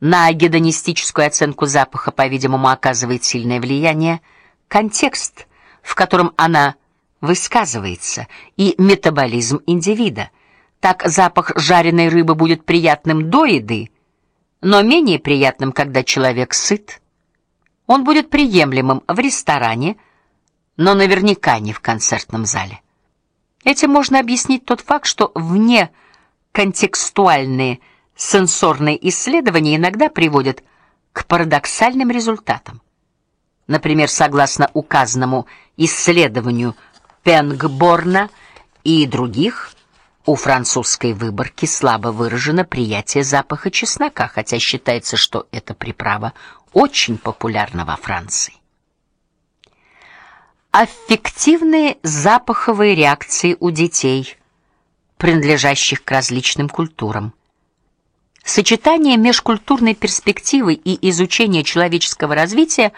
На гедонистическую оценку запаха, по-видимому, оказывает сильное влияние контекст, в котором она высказывается, и метаболизм индивида. Так запах жареной рыбы будет приятным до еды, но менее приятным, когда человек сыт. Он будет приемлемым в ресторане, но наверняка не в концертном зале. Этим можно объяснить тот факт, что вне контекстуальные сенсорные исследования иногда приводят к парадоксальным результатам. Например, согласно указанному исследованию Пенгборна и других, у французской выборки слабо выражено приятие запаха чеснока, хотя считается, что эта приправа очень популярна во Франции. Аффективные запаховые реакции у детей, принадлежащих к различным культурам. Сочетание межкультурной перспективы и изучения человеческого развития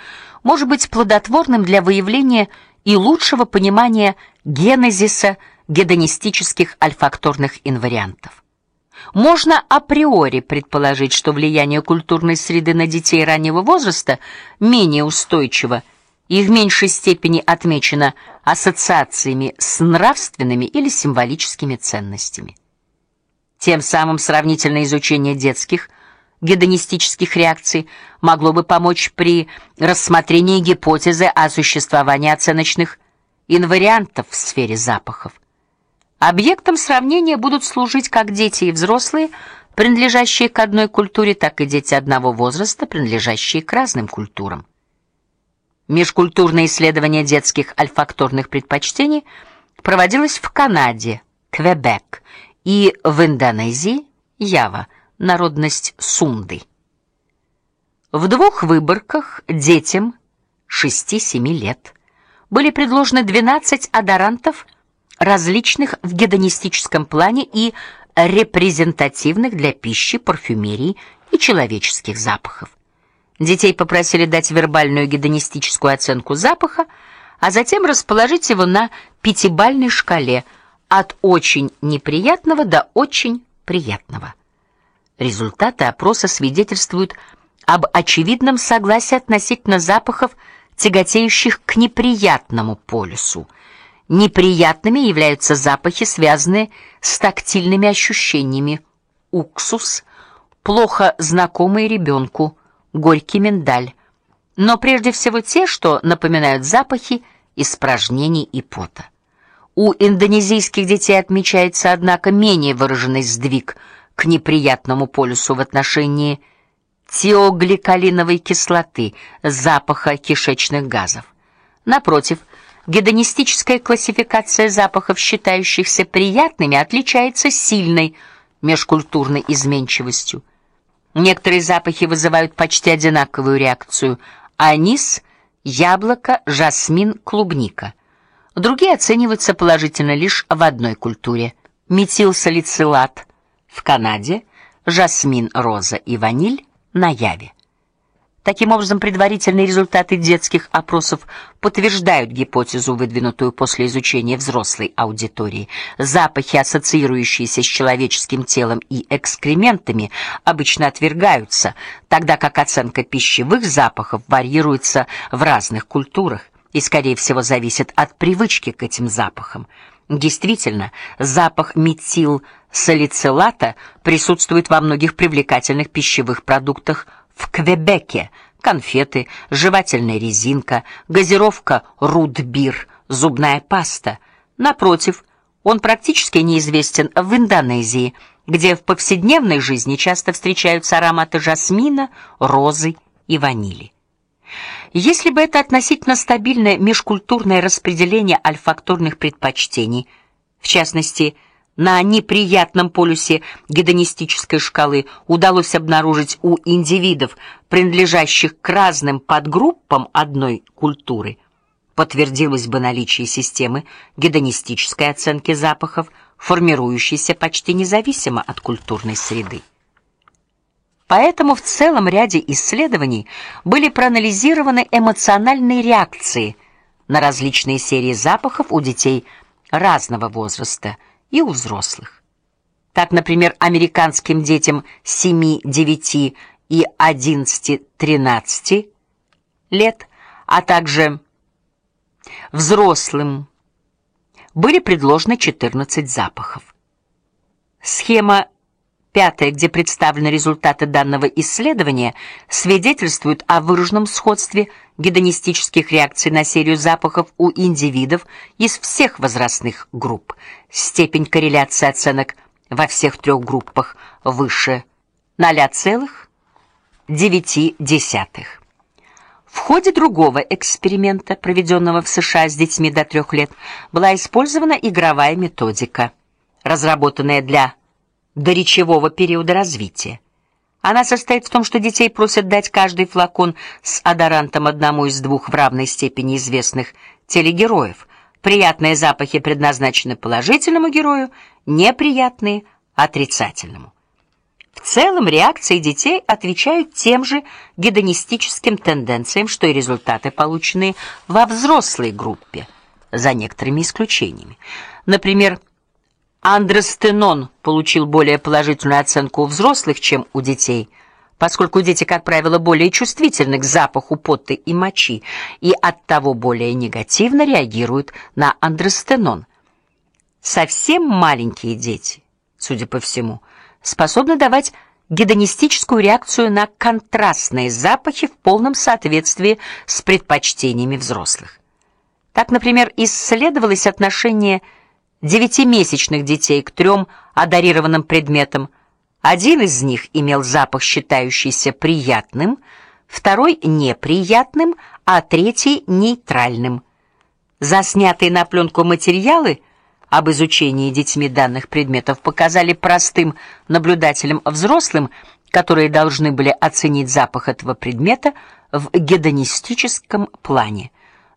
может быть плодотворным для выявления и лучшего понимания генезиса гедонистических альфакторных инвариантов. Можно априори предположить, что влияние культурной среды на детей раннего возраста менее устойчиво и в меньшей степени отмечено ассоциациями с нравственными или символическими ценностями. Тем самым сравнительное изучение детских гедонистических реакций могло бы помочь при рассмотрении гипотезы о существовании оценочных инвариантов в сфере запахов. Объектом сравнения будут служить как дети и взрослые, принадлежащие к одной культуре, так и дети одного возраста, принадлежащие к разным культурам. Межкультурное исследование детских альфакторных предпочтений проводилось в Канаде, Квебек, и в Индонезии, Ява, народность сунды. В двух выборках детям 6-7 лет были предложены 12 адорантов – различных в гедонистическом плане и репрезентативных для пищи, парфюмерии и человеческих запахов. Детей попросили дать вербальную гедонистическую оценку запаха, а затем расположить его на пятибалльной шкале от очень неприятного до очень приятного. Результаты опроса свидетельствуют об очевидном согласии относительно запахов, тяготеющих к неприятному полюсу – Неприятными являются запахи, связанные с тактильными ощущениями: уксус, плохо знакомый ребенку, горький миндаль. Но прежде всего те, что напоминают запахи испражнений и пота. У индонезийских детей отмечается однако менее выраженный сдвиг к неприятному полюсу в отношении тиогликолиновой кислоты, запаха кишечных газов. Напротив, Гедонистическая классификация запахов, считающихся приятными, отличается сильной межкультурной изменчивостью. Некоторые запахи вызывают почти одинаковую реакцию: анис, яблоко, жасмин, клубника. Другие оцениваются положительно лишь в одной культуре: метилсалицилат в Канаде, жасмин, роза и ваниль на Яве. Таким образом, предварительные результаты детских опросов подтверждают гипотезу, выдвинутую после изучения взрослой аудитории. Запахи, ассоциирующиеся с человеческим телом и экскрементами, обычно отвергаются, тогда как оценка пищевых запахов варьируется в разных культурах и, скорее всего, зависит от привычки к этим запахам. Действительно, запах метилсалицилата присутствует во многих привлекательных пищевых продуктах в Квебеке конфеты, жевательная резинка, газировка Рудбир, зубная паста. Напротив, он практически неизвестен в Индонезии, где в повседневной жизни часто встречаются ароматы жасмина, розы и ванили. Если бы это относительно стабильное межкультурное распределение альфакторных предпочтений, в частности, на неприятном полюсе гедонистической шкалы удалось обнаружить у индивидов, принадлежащих к разным подгруппам одной культуры, подтвердилось бы наличие системы гедонистической оценки запахов, формирующейся почти независимо от культурной среды. Поэтому в целом ряде исследований были проанализированы эмоциональные реакции на различные серии запахов у детей разного возраста – и у взрослых. Так, например, американским детям 7, 9 и 11-13 лет, а также взрослым были предложены 14 запахов. Схема пятая, где представлены результаты данного исследования, свидетельствует о выраженном сходстве гедонистических реакций на серию запахов у индивидов из всех возрастных групп. Степень корреляции оценок во всех трех группах выше 0,9. В ходе другого эксперимента, проведенного в США с детьми до трех лет, была использована игровая методика, разработанная для доречевого периода развития. Она состоит в том, что детей просят дать каждый флакон с одорантом одному из двух в равной степени известных телегероев. Приятные запахи предназначены положительному герою, неприятные отрицательному. В целом реакции детей отвечают тем же гедонистическим тенденциям, что и результаты, полученные во взрослой группе, за некоторыми исключениями. Например, Андростенон получил более положительную оценку у взрослых, чем у детей, поскольку дети, как правило, более чувствительны к запаху пота и мочи и оттого более негативно реагируют на андростенон. Совсем маленькие дети, судя по всему, способны давать гедонистическую реакцию на контрастные запахи в полном соответствии с предпочтениями взрослых. Так, например, исследовалось отношение девятимесячных детей к трем адарированным предметам. Один из них имел запах, считающийся приятным, второй неприятным, а третий нейтральным. Заснятые на пленку материалы об изучении детьми данных предметов показали простым наблюдателям взрослым, которые должны были оценить запах этого предмета в гедонистическом плане.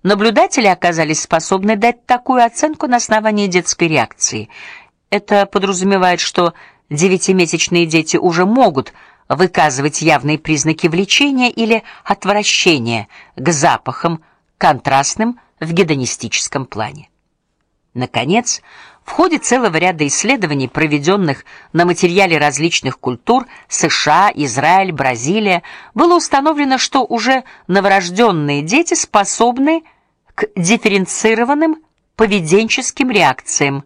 Наблюдатели оказались способны дать такую оценку на основании детской реакции. Это подразумевает, что девятимесячные дети уже могут выказывать явные признаки влечения или отвращения к запахам, контрастным в гедонистическом плане. Наконец, в ходе целого ряда исследований, проведенных на материале различных культур США, Израиль, Бразилия, было установлено, что уже новорожденные дети способны к дифференцированным поведенческим реакциям,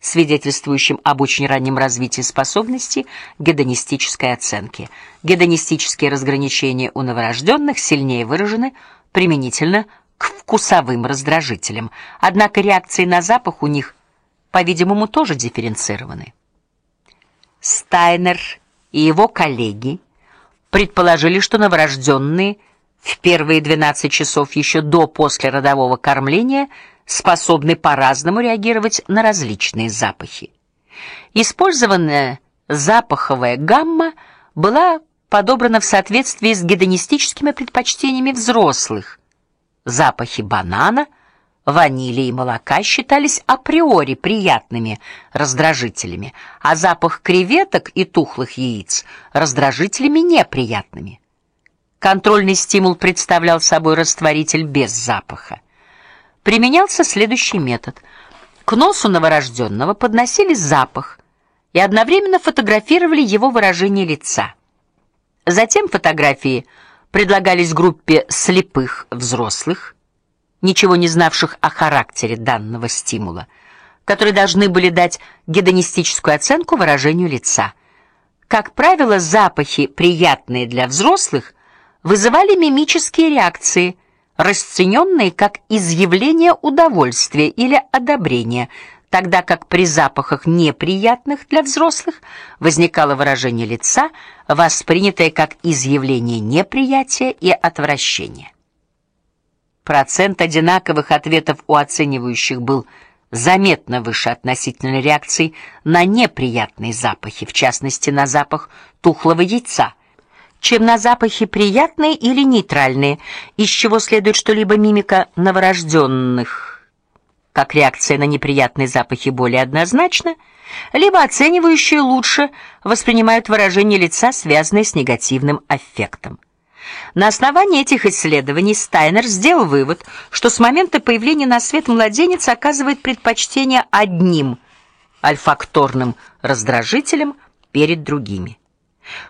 свидетельствующим об очень раннем развитии способности гедонистической оценки. Гедонистические разграничения у новорожденных сильнее выражены применительно к вкусовым раздражителям. Однако реакции на запах у них, по-видимому, тоже дифференцированы. Стайнер и его коллеги предположили, что новорожденные в первые 12 часов еще до послеродового кормления способны по-разному реагировать на различные запахи. Использованная запаховая гамма была подобрана в соответствии с гедонистическими предпочтениями взрослых. Запахи банана, ванили и молока считались априори приятными раздражителями, а запах креветок и тухлых яиц раздражителями неприятными. Контрольный стимул представлял собой растворитель без запаха. Применялся следующий метод: к носу новорожденного подносили запах и одновременно фотографировали его выражение лица. Затем фотографии предлагались группе слепых взрослых, ничего не знавших о характере данного стимула, которые должны были дать гедонистическую оценку выражению лица. Как правило, запахи, приятные для взрослых, вызывали мимические реакции, расцененные как изъявление удовольствия или одобрения, тогда как при запахах неприятных для взрослых возникало выражение лица, воспринятое как изъявление неприятия и отвращения. Процент одинаковых ответов у оценивающих был заметно выше относительной реакции на неприятные запахи, в частности на запах тухлого яйца – чем на запахи приятные или нейтральные, из чего следует, что либо мимика новорожденных, как реакция на неприятные запахи более однозначна, либо оценивающие лучше воспринимают выражение лица, связанное с негативным аффектом. На основании этих исследований Стайнер сделал вывод, что с момента появления на свет младенец оказывает предпочтение одним альфакторным раздражителям перед другими.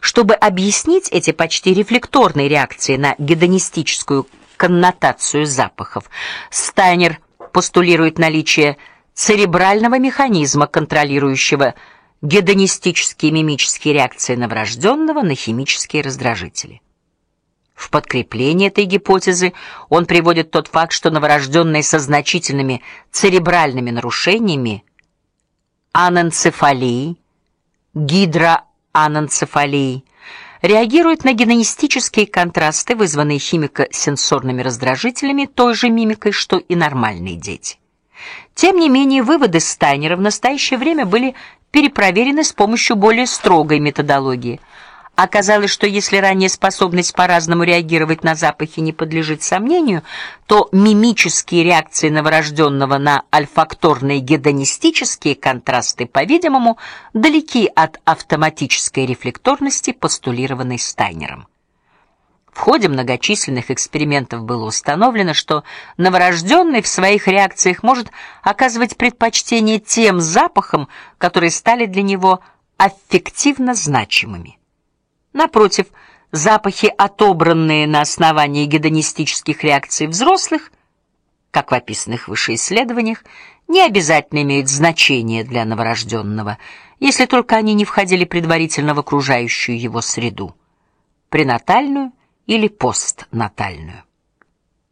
Чтобы объяснить эти почти рефлекторные реакции на гедонистическую коннотацию запахов, Стайнер постулирует наличие церебрального механизма, контролирующего гедонистические мимические реакции новорожденного на химические раздражители. В подкрепление этой гипотезы он приводит тот факт, что новорожденные со значительными церебральными нарушениями аненцефалии, гидроаненцефалии реагируют на генетические контрасты, вызванные химико-сенсорными раздражителями, той же мимикой, что и нормальные дети. Тем не менее, выводы Стайнера в настоящее время были перепроверены с помощью более строгой методологии – Оказалось, что если ранее способность по-разному реагировать на запахи не подлежит сомнению, то мимические реакции новорожденного на альфакторные гедонистические контрасты, по-видимому, далеки от автоматической рефлекторности, постулированной Стайнером. В ходе многочисленных экспериментов было установлено, что новорожденный в своих реакциях может оказывать предпочтение тем запахам, которые стали для него аффективно значимыми. Напротив, запахи, отобранные на основании гедонистических реакций взрослых, как в описанных выше исследованиях, не обязательно имеют значение для новорожденного, если только они не входили предварительно в окружающую его среду, пренатальную или постнатальную.